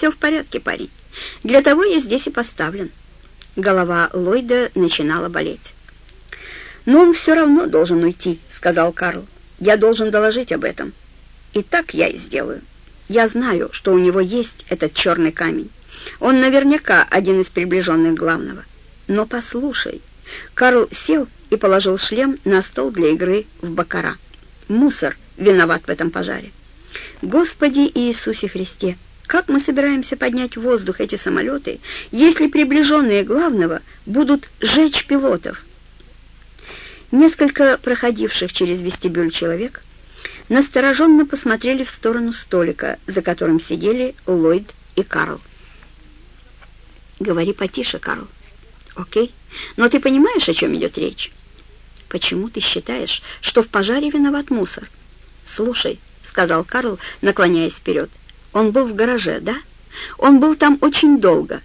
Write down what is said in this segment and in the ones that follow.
все в порядке, парень. Для того я здесь и поставлен». Голова Ллойда начинала болеть. «Но он все равно должен уйти», — сказал Карл. «Я должен доложить об этом. И так я и сделаю. Я знаю, что у него есть этот черный камень. Он наверняка один из приближенных главного. Но послушай». Карл сел и положил шлем на стол для игры в бакара. Мусор виноват в этом пожаре. Господи Иисусе Христе! Как мы собираемся поднять в воздух эти самолеты, если приближенные главного будут жечь пилотов? Несколько проходивших через вестибюль человек настороженно посмотрели в сторону столика, за которым сидели Ллойд и Карл. «Говори потише, Карл». «Окей, но ты понимаешь, о чем идет речь?» «Почему ты считаешь, что в пожаре виноват мусор?» «Слушай», — сказал Карл, наклоняясь вперед, он был в гараже, да? Он был там очень долго,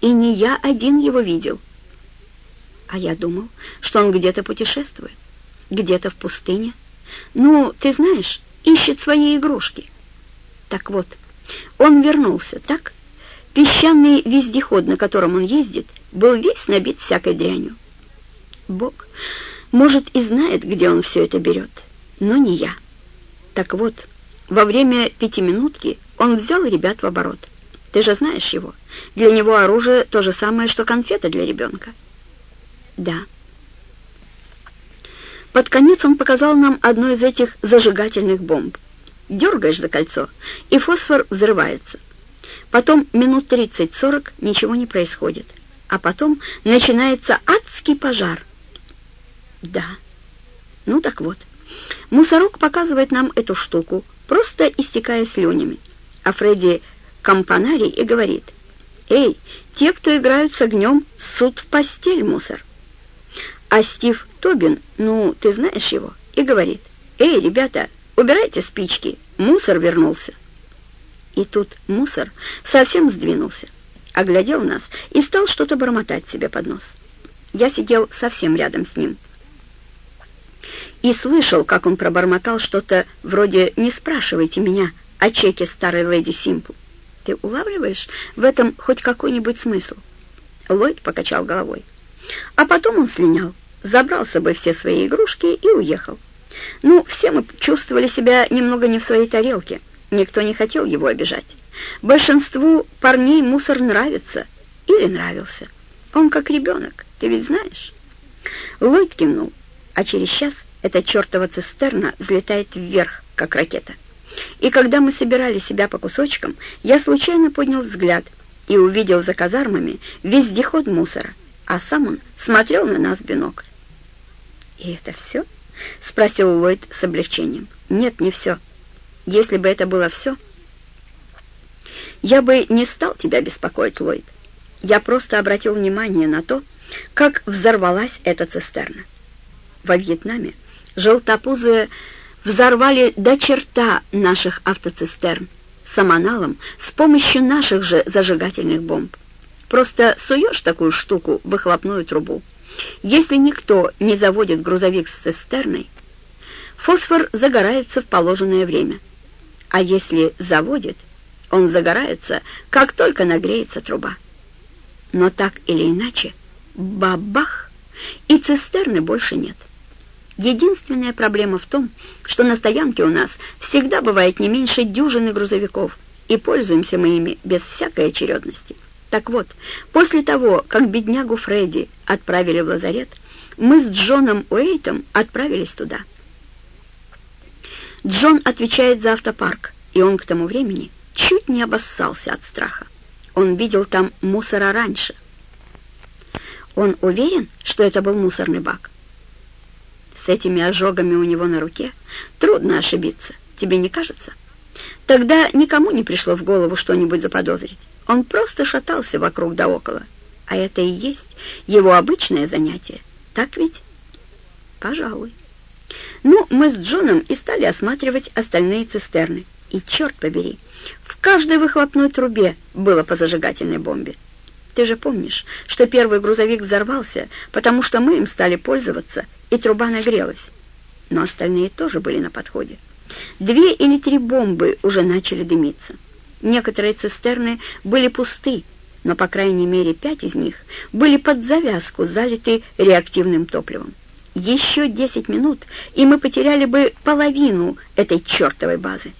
и не я один его видел. А я думал, что он где-то путешествует, где-то в пустыне. Ну, ты знаешь, ищет свои игрушки. Так вот, он вернулся, так? Песчаный вездеход, на котором он ездит, был весь набит всякой дрянью. Бог, может, и знает, где он все это берет, но не я. Так вот, во время пятиминутки он взял ребят в оборот. Ты же знаешь его. Для него оружие то же самое, что конфета для ребенка. Да. Под конец он показал нам одну из этих зажигательных бомб. Дергаешь за кольцо, и фосфор взрывается. Потом минут 30-40 ничего не происходит. А потом начинается адский пожар. Да. Ну так вот. Мусорок показывает нам эту штуку, просто истекая слюнями а Фредди Кампанари и говорит, «Эй, те, кто играют с огнем, суд в постель, мусор». А Стив Тобин, ну, ты знаешь его, и говорит, «Эй, ребята, убирайте спички, мусор вернулся». И тут мусор совсем сдвинулся, оглядел нас и стал что-то бормотать себе под нос. Я сидел совсем рядом с ним и слышал, как он пробормотал что-то вроде «Не спрашивайте меня, о чеке старой леди Симпл. Ты улавливаешь в этом хоть какой-нибудь смысл?» Ллойд покачал головой. А потом он слинял, забрал с собой все свои игрушки и уехал. Ну, все мы чувствовали себя немного не в своей тарелке. Никто не хотел его обижать. Большинству парней мусор нравится или нравился. Он как ребенок, ты ведь знаешь? Ллойд кивнул, а через час эта чертова цистерна взлетает вверх, как ракета. И когда мы собирали себя по кусочкам, я случайно поднял взгляд и увидел за казармами вездеход мусора, а сам он смотрел на нас в бинокль. «И это все?» — спросил Ллойд с облегчением. «Нет, не все. Если бы это было все, я бы не стал тебя беспокоить, Ллойд. Я просто обратил внимание на то, как взорвалась эта цистерна. Во Вьетнаме желтопузые взорвали до черта наших автоцистерн с аманалом с помощью наших же зажигательных бомб. Просто суешь такую штуку в выхлопную трубу. Если никто не заводит грузовик с цистерной, фосфор загорается в положенное время. А если заводит, он загорается, как только нагреется труба. Но так или иначе, бабах, и цистерны больше нет. Единственная проблема в том, что на стоянке у нас всегда бывает не меньше дюжины грузовиков, и пользуемся мы ими без всякой очередности. Так вот, после того, как беднягу Фредди отправили в лазарет, мы с Джоном Уэйтом отправились туда. Джон отвечает за автопарк, и он к тому времени чуть не обоссался от страха. Он видел там мусора раньше. Он уверен, что это был мусорный бак? С этими ожогами у него на руке, трудно ошибиться, тебе не кажется? Тогда никому не пришло в голову что-нибудь заподозрить. Он просто шатался вокруг да около. А это и есть его обычное занятие. Так ведь? Пожалуй. Ну, мы с Джоном и стали осматривать остальные цистерны. И, черт побери, в каждой выхлопной трубе было по зажигательной бомбе. Ты же помнишь, что первый грузовик взорвался, потому что мы им стали пользоваться, и труба нагрелась. Но остальные тоже были на подходе. Две или три бомбы уже начали дымиться. Некоторые цистерны были пусты, но, по крайней мере, пять из них были под завязку залиты реактивным топливом. Еще 10 минут, и мы потеряли бы половину этой чертовой базы.